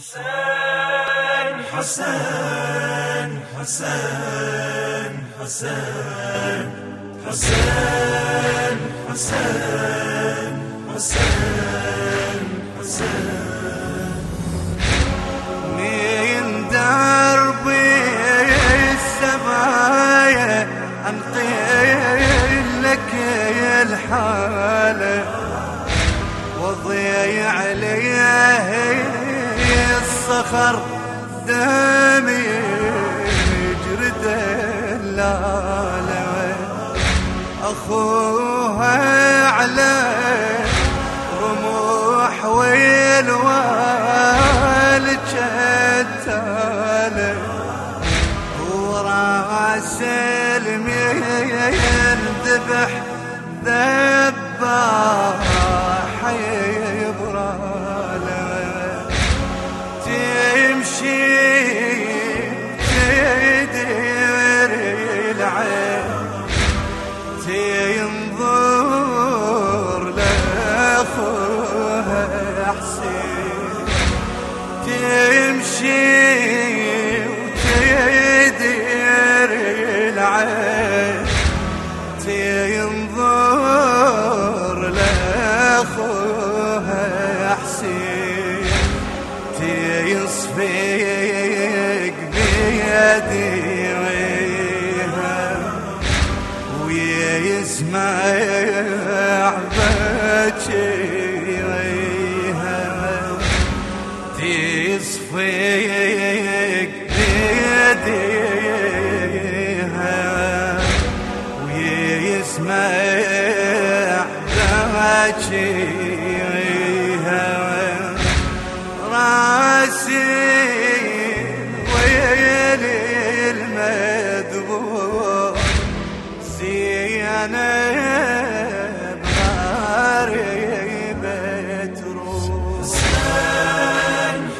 حسين حسين حسين حسين حسين حسين حسين حسين الصخر دمي يجري دلاله أخوها على رموح والوال جتاله وراس المين ذبح ذبح بيك بيدي ويها ويسمع بكي ويها تصفيك بيديها ويسمع بكي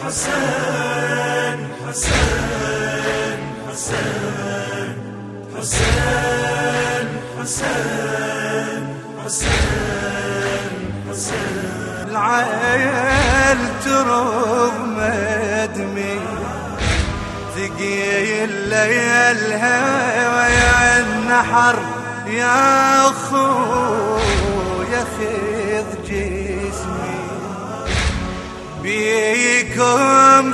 حسن حسن حسن حسن حسن حسن حسن العيل تروم دمي ثقيل ليلها ويا النحر. يا اخو يا خذ جيل بيكم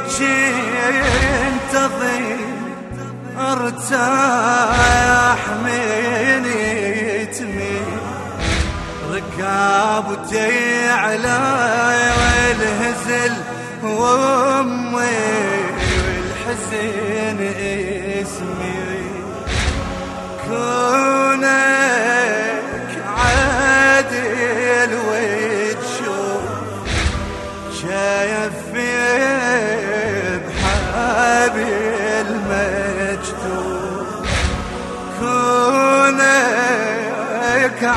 ضيم أرتاح من يتمي. ركابتي على والهزل وأمي والحزن.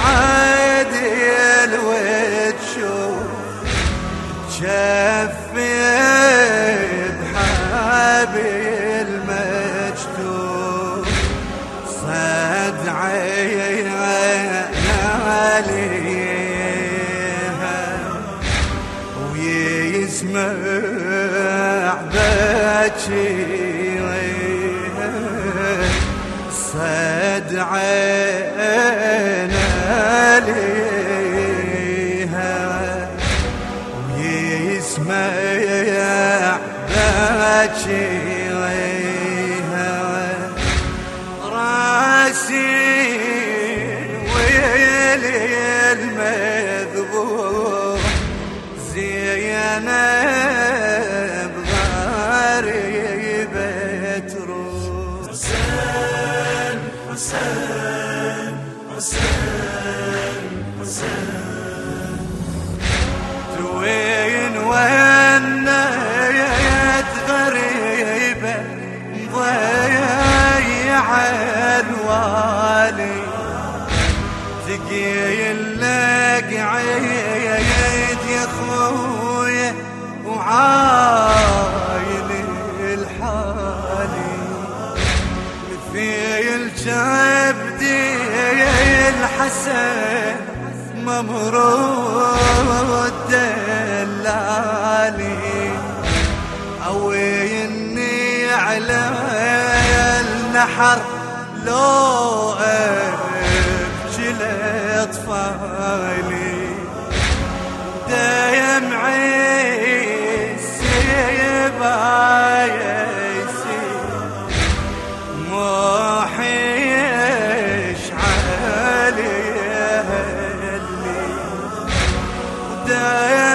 عادل وتشوف شفي بحابي المجدوب صد عينا عليها ويسمع بكيها صد عينا بكيها راسي ويلي المذبوح زينب غريبة روح حسين حسين حسين. الحسن ممرود دلالي عويني على النحر لو ابكي لاطفالي دمعي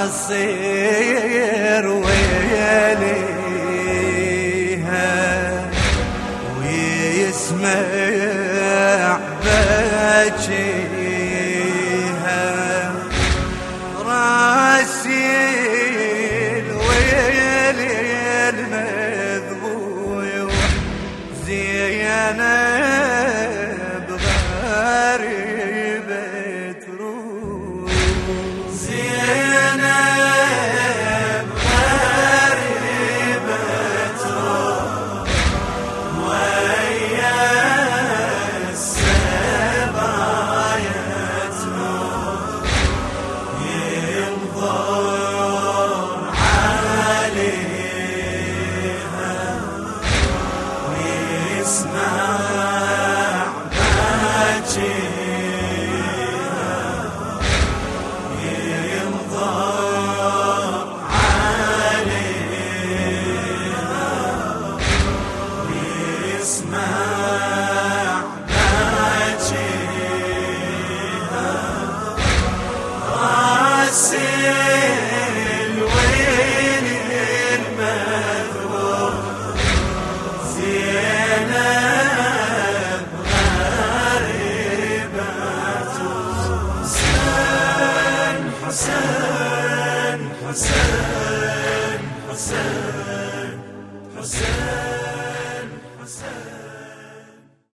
تباصير ويليها ويسمع بكيها راسي الويل المذبوح زينب غريبة روح